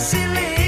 silly.